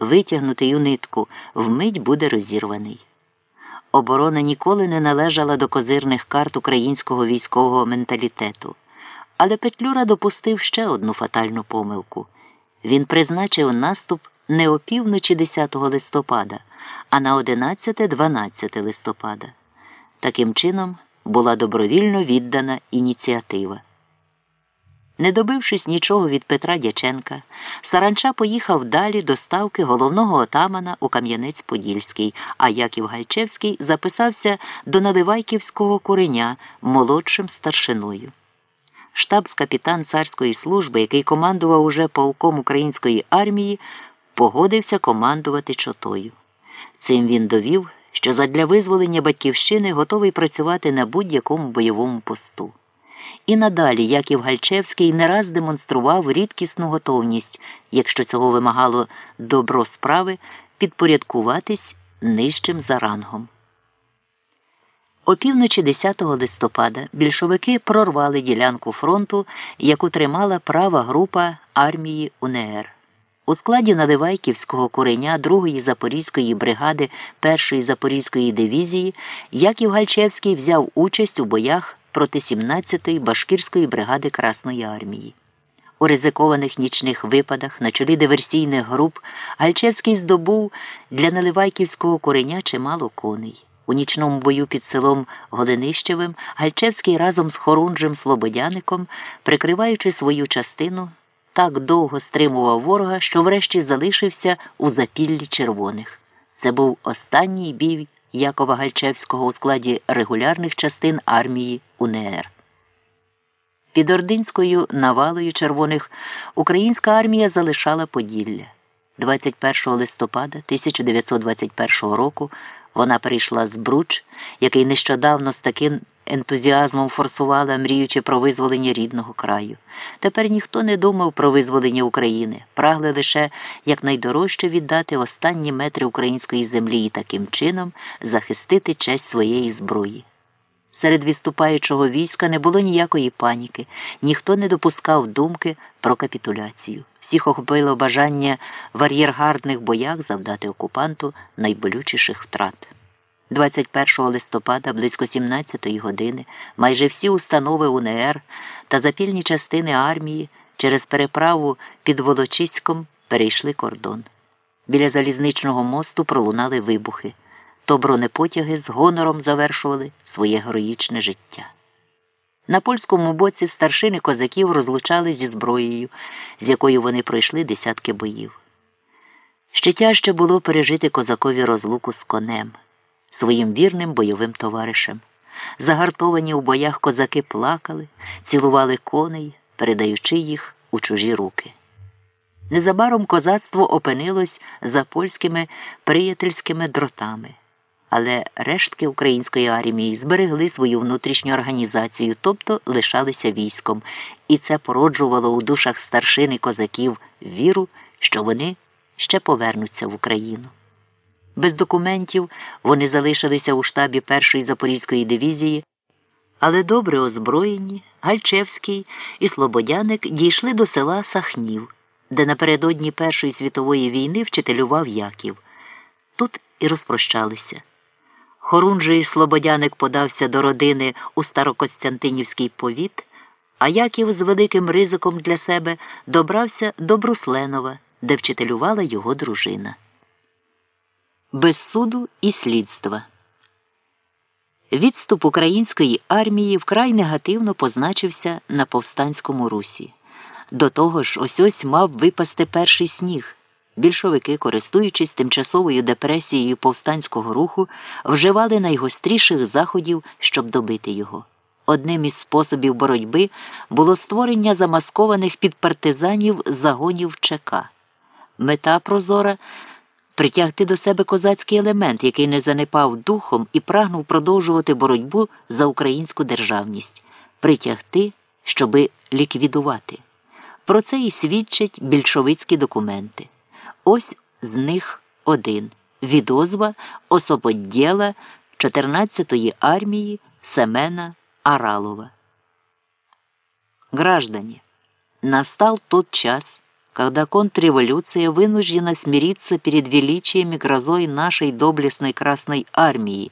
витягнутий у нитку, вмить буде розірваний. Оборона ніколи не належала до козирних карт українського військового менталітету. Але Петлюра допустив ще одну фатальну помилку. Він призначив наступ не опівночі 10 листопада, а на 11-12 листопада. Таким чином була добровільно віддана ініціатива. Не добившись нічого від Петра Дяченка, Саранча поїхав далі до ставки головного отамана у Кам'янець-Подільський, а Яків Гальчевський записався до Наливайківського куреня молодшим старшиною. Штабс-капітан царської служби, який командував уже полком української армії, погодився командувати чотою. Цим він довів, що задля визволення батьківщини готовий працювати на будь-якому бойовому посту. І надалі Яків Гальчевський не раз демонстрував рідкісну готовність, якщо цього вимагало добро справи, підпорядкуватись нижчим за рангом. Опівночі 10 листопада більшовики прорвали ділянку фронту, яку тримала права група армії УНР. У складі Наливайківського куреня 2-ї Запорізької бригади 1-ї Запорізької дивізії Яків Гальчевський взяв участь у боях проти 17-ї Башкірської бригади Красної армії. У ризикованих нічних випадах на чолі диверсійних груп Гальчевський здобув для Наливайківського куреня чимало коней. У нічному бою під селом Голинищевим Гальчевський разом з Хорунжем Слободяником, прикриваючи свою частину, так довго стримував ворога, що врешті залишився у запіллі червоних. Це був останній бій Якова Гальчевського у складі регулярних частин армії УНР. Під Ординською навалою червоних українська армія залишала Поділля. 21 листопада 1921 року вона перейшла з Бруч, який нещодавно з таким ентузіазмом форсувала, мріючи про визволення рідного краю. Тепер ніхто не думав про визволення України, прагли лише якнайдорожче віддати останні метри української землі і таким чином захистити честь своєї зброї. Серед відступаючого війська не було ніякої паніки, ніхто не допускав думки про капітуляцію. Всіх охопило бажання в ар'єргардних боях завдати окупанту найболючіших втрат. 21 листопада, близько 17-ї години, майже всі установи УНР та запільні частини армії через переправу під Волочиськом перейшли кордон. Біля залізничного мосту пролунали вибухи то бронепотяги з гонором завершували своє героїчне життя. На польському боці старшини козаків розлучали зі зброєю, з якою вони пройшли десятки боїв. Ще тяжче було пережити козакові розлуку з конем, своїм вірним бойовим товаришем. Загартовані у боях козаки плакали, цілували коней, передаючи їх у чужі руки. Незабаром козацтво опинилось за польськими приятельськими дротами але рештки української армії зберегли свою внутрішню організацію, тобто лишалися військом, і це породжувало у душах старшини козаків віру, що вони ще повернуться в Україну. Без документів вони залишилися у штабі першої Запорізької дивізії, але добре озброєні, Гальчевський і Слободяник дійшли до села Сахнів, де напередодні Першої світової війни вчителював Яків. Тут і розпрощалися. Хорунжий Слободяник подався до родини у Старокостянтинівський повіт, а Яків з великим ризиком для себе добрався до Брусленова, де вчителювала його дружина. Без суду і слідства. Відступ української армії вкрай негативно позначився на повстанському русі. До того ж, ось ось мав випасти перший сніг. Більшовики, користуючись тимчасовою депресією повстанського руху, вживали найгостріших заходів, щоб добити його. Одним із способів боротьби було створення замаскованих під партизанів загонів ЧК. Мета прозора притягти до себе козацький елемент, який не занепав духом і прагнув продовжувати боротьбу за українську державність, притягти, щоби ліквідувати. Про це і свідчать більшовицькі документи. Ось з них один відозва осободділа 14-ї армії Семена Аралова. Граждане, настал тот час, когда контрреволюция вынуждена смириться перед величием грозой нашей доблестной Красной Армии,